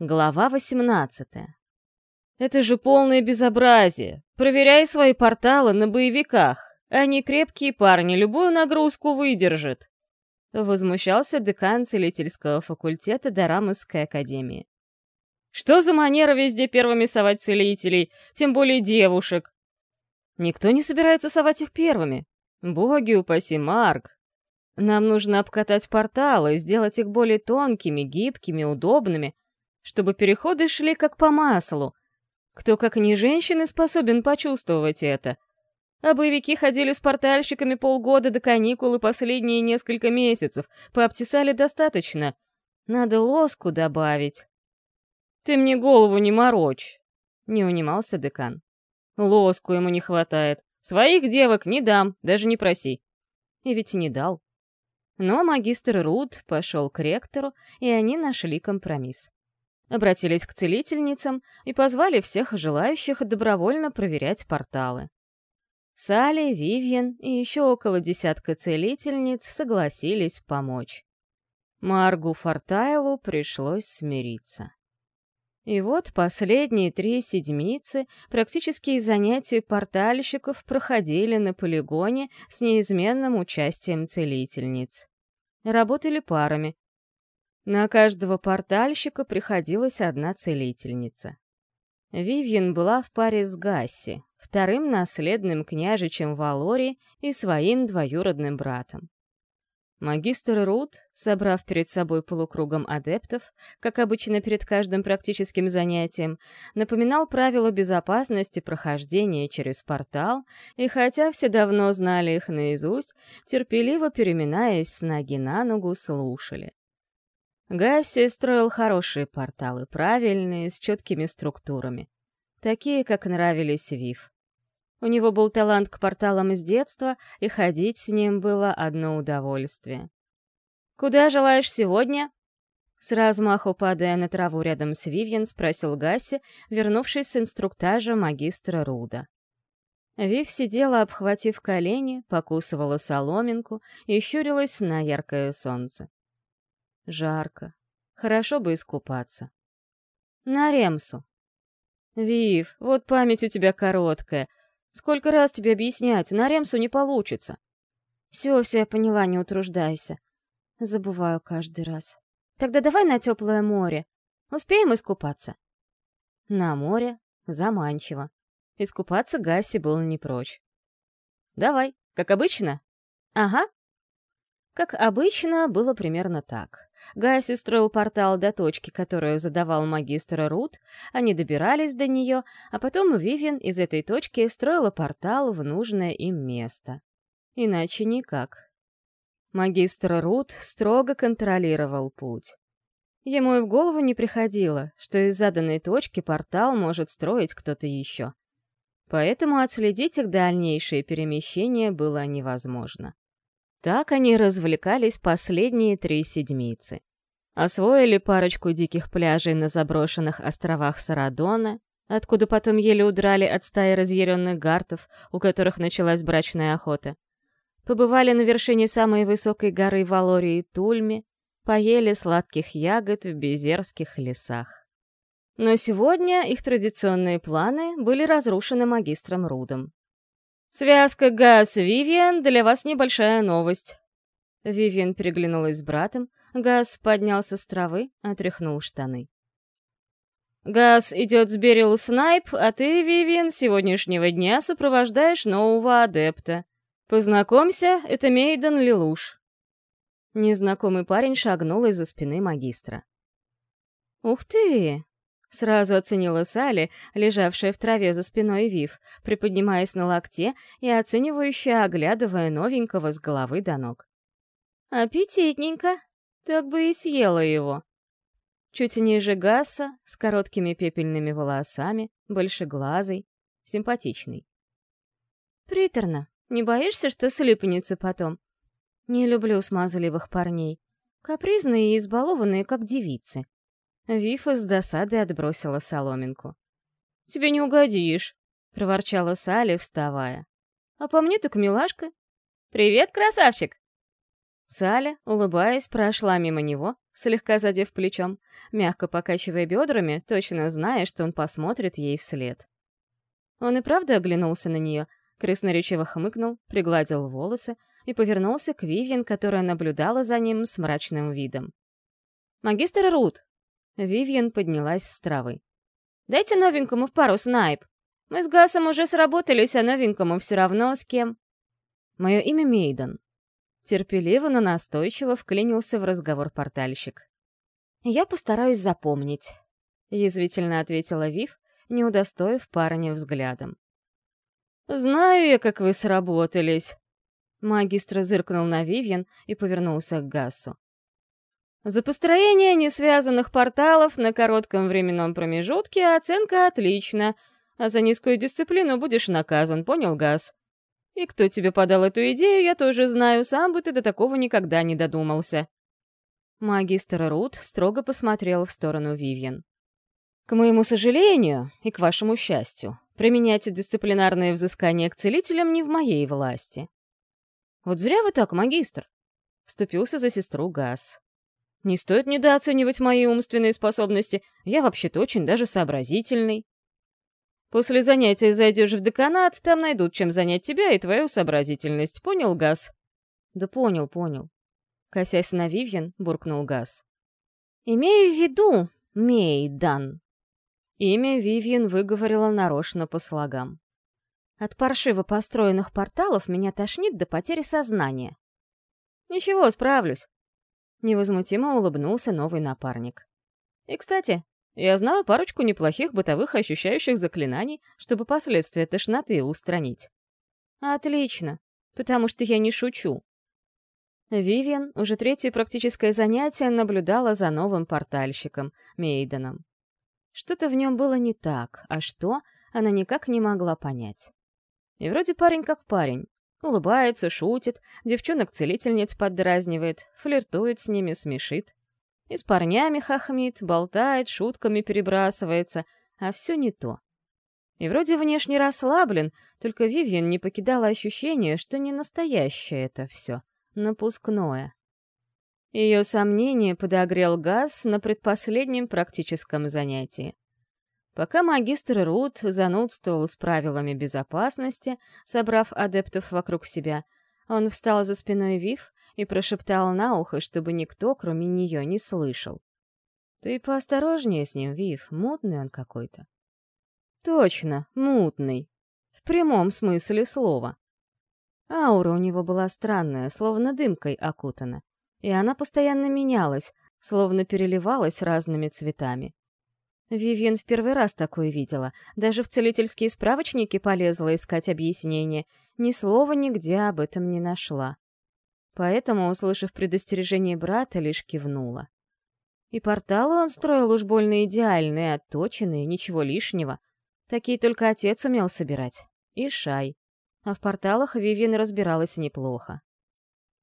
Глава 18. Это же полное безобразие. Проверяй свои порталы на боевиках. Они крепкие парни, любую нагрузку выдержат. Возмущался декан целительского факультета Дарамысской академии. Что за манера везде первыми совать целителей, тем более девушек? Никто не собирается совать их первыми. Боги упаси, Марк. Нам нужно обкатать порталы, сделать их более тонкими, гибкими, удобными, чтобы переходы шли как по маслу. Кто, как не женщины, способен почувствовать это? А боевики ходили с портальщиками полгода до каникул и последние несколько месяцев, пообтесали достаточно. Надо лоску добавить. «Ты мне голову не морочь!» — не унимался декан. «Лоску ему не хватает. Своих девок не дам, даже не проси». И ведь не дал. Но магистр Рут пошел к ректору, и они нашли компромисс обратились к целительницам и позвали всех желающих добровольно проверять порталы. Салли, Вивьен и еще около десятка целительниц согласились помочь. Маргу Фортайлу пришлось смириться. И вот последние три седмицы практические занятия портальщиков проходили на полигоне с неизменным участием целительниц. Работали парами, на каждого портальщика приходилась одна целительница. Вивьен была в паре с Гасси, вторым наследным княжичем Валори и своим двоюродным братом. Магистр Рут, собрав перед собой полукругом адептов, как обычно перед каждым практическим занятием, напоминал правила безопасности прохождения через портал, и хотя все давно знали их наизусть, терпеливо переминаясь с ноги на ногу, слушали. Гасси строил хорошие порталы, правильные, с четкими структурами. Такие, как нравились Вив. У него был талант к порталам с детства, и ходить с ним было одно удовольствие. «Куда желаешь сегодня?» С размаху падая на траву рядом с Вивьен, спросил Гасси, вернувшись с инструктажа магистра Руда. Вив сидела, обхватив колени, покусывала соломинку и щурилась на яркое солнце. Жарко. Хорошо бы искупаться. На Ремсу. Вив, вот память у тебя короткая. Сколько раз тебе объяснять, на Ремсу не получится. Все, все, я поняла, не утруждайся. Забываю каждый раз. Тогда давай на теплое море. Успеем искупаться? На море заманчиво. Искупаться Гаси был не прочь. Давай, как обычно? Ага. Как обычно, было примерно так. Гаси строил портал до точки, которую задавал магистр Рут, они добирались до нее, а потом Вивен из этой точки строила портал в нужное им место. Иначе никак. Магистр Рут строго контролировал путь. Ему и в голову не приходило, что из заданной точки портал может строить кто-то еще. Поэтому отследить их дальнейшее перемещение было невозможно. Так они развлекались последние три седмицы. Освоили парочку диких пляжей на заброшенных островах Сарадона, откуда потом еле удрали от стаи разъяренных гартов, у которых началась брачная охота. Побывали на вершине самой высокой горы Валории Тульми, поели сладких ягод в безерских лесах. Но сегодня их традиционные планы были разрушены магистром Рудом. «Связка Газ Вивиан, для вас небольшая новость». Вивиан переглянулась с братом, Газ поднялся с травы, отряхнул штаны. «Газ идет с Берил Снайп, а ты, Вивиан, сегодняшнего дня сопровождаешь нового адепта. Познакомься, это Мейден Лилуш». Незнакомый парень шагнул из-за спины магистра. «Ух ты! Сразу оценила Салли, лежавшая в траве за спиной Вив, приподнимаясь на локте и оценивающая, оглядывая новенького с головы до ног. «Аппетитненько! Так бы и съела его!» Чуть ниже Гасса, с короткими пепельными волосами, большеглазый, симпатичный. «Приторно. Не боишься, что слипнется потом?» «Не люблю смазливых парней. Капризные и избалованные, как девицы», Вифа с досадой отбросила соломинку. «Тебе не угодишь», — проворчала Салли, вставая. «А по мне так милашка». «Привет, красавчик!» Саля, улыбаясь, прошла мимо него, слегка задев плечом, мягко покачивая бедрами, точно зная, что он посмотрит ей вслед. Он и правда оглянулся на нее, красноречиво хмыкнул, пригладил волосы и повернулся к Вивьен, которая наблюдала за ним с мрачным видом. «Магистр Рут!» Вивьен поднялась с травы. «Дайте новенькому в пару снайп. Мы с Гасом уже сработались, а новенькому все равно с кем». «Мое имя Мейден». Терпеливо, но настойчиво вклинился в разговор портальщик. «Я постараюсь запомнить», — язвительно ответила Вив, не удостоив парня взглядом. «Знаю я, как вы сработались», Магистр зыркнул на Вивьен и повернулся к Гассу. За построение несвязанных порталов на коротком временном промежутке оценка отлична, а за низкую дисциплину будешь наказан, понял, Газ? И кто тебе подал эту идею, я тоже знаю, сам бы ты до такого никогда не додумался. Магистр Рут строго посмотрел в сторону Вивьен. К моему сожалению и к вашему счастью, применять дисциплинарные взыскания к целителям не в моей власти. Вот зря вы так, магистр. Вступился за сестру Газ. Не стоит недооценивать мои умственные способности. Я вообще-то очень даже сообразительный. После занятия зайдешь в деканат, там найдут, чем занять тебя и твою сообразительность. Понял, Газ? Да понял, понял. Косясь на Вивьен, буркнул Газ. Имею в виду, Мейдан. Имя Вивьен выговорила нарочно по слогам. От паршиво построенных порталов меня тошнит до потери сознания. Ничего, справлюсь. Невозмутимо улыбнулся новый напарник. И, кстати, я знаю парочку неплохих бытовых ощущающих заклинаний, чтобы последствия тошноты устранить. Отлично, потому что я не шучу. Вивиан уже третье практическое занятие наблюдала за новым портальщиком, Мейденом. Что-то в нем было не так, а что, она никак не могла понять. И вроде парень как парень, Улыбается, шутит, девчонок-целительниц поддразнивает, флиртует с ними, смешит. И с парнями хохмит, болтает, шутками перебрасывается, а все не то. И вроде внешне расслаблен, только Вивьен не покидало ощущение, что не настоящее это все, напускное. Ее сомнение подогрел газ на предпоследнем практическом занятии. Пока магистр Рут занудствовал с правилами безопасности, собрав адептов вокруг себя, он встал за спиной Вив и прошептал на ухо, чтобы никто, кроме нее, не слышал. «Ты поосторожнее с ним, Вив, мутный он какой-то». «Точно, мутный. В прямом смысле слова». Аура у него была странная, словно дымкой окутана, и она постоянно менялась, словно переливалась разными цветами. Вивьен в первый раз такое видела. Даже в целительские справочники полезла искать объяснение. Ни слова нигде об этом не нашла. Поэтому, услышав предостережение брата, лишь кивнула. И порталы он строил уж больно идеальные, отточенные, ничего лишнего. Такие только отец умел собирать. И Шай. А в порталах Вивьен разбиралась неплохо.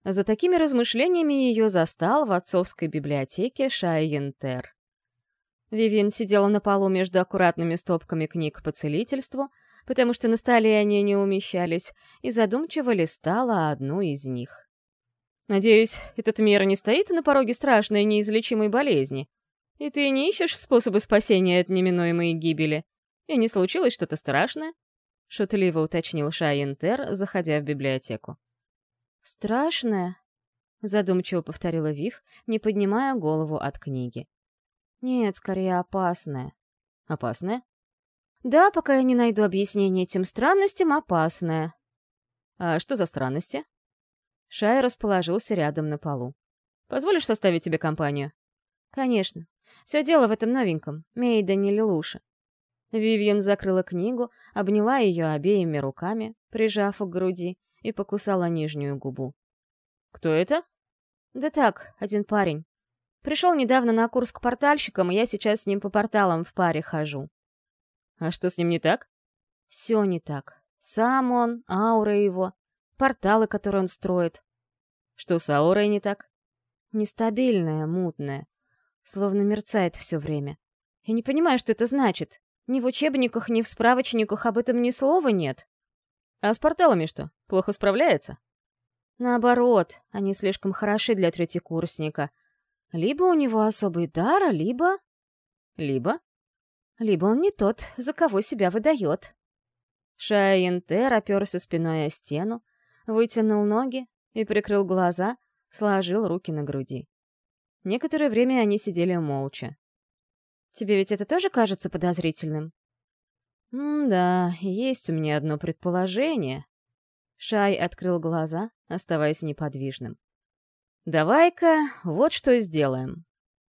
За такими размышлениями ее застал в отцовской библиотеке Шай Янтер. Вивин сидела на полу между аккуратными стопками книг по целительству, потому что на столе они не умещались, и задумчиво листала одну из них. «Надеюсь, этот мир не стоит на пороге страшной неизлечимой болезни, и ты не ищешь способы спасения от неминуемой гибели? И не случилось что-то страшное?» — шутливо уточнил Шайентер, заходя в библиотеку. «Страшное?» — задумчиво повторила Вив, не поднимая голову от книги. Нет, скорее опасное. Опасное? Да, пока я не найду объяснение этим странностям, опасное. А что за странности? Шай расположился рядом на полу. Позволишь составить тебе компанию? Конечно. Все дело в этом новеньком, Мейда не Лилуша. Вивьен закрыла книгу, обняла ее обеими руками, прижав к груди, и покусала нижнюю губу. «Кто это?» «Да так, один парень. Пришел недавно на курс к портальщикам, и я сейчас с ним по порталам в паре хожу. А что с ним не так? Все не так. Сам он, аура его, порталы, которые он строит. Что с аурой не так? Нестабильная, мутная. Словно мерцает все время. Я не понимаю, что это значит. Ни в учебниках, ни в справочниках об этом ни слова нет. А с порталами что, плохо справляется? Наоборот, они слишком хороши для третьекурсника — Либо у него особый дар, либо... Либо... Либо он не тот, за кого себя выдает. Шайентер оперся спиной о стену, вытянул ноги и прикрыл глаза, сложил руки на груди. Некоторое время они сидели молча. «Тебе ведь это тоже кажется подозрительным?» «М-да, есть у меня одно предположение». Шай открыл глаза, оставаясь неподвижным. «Давай-ка вот что сделаем.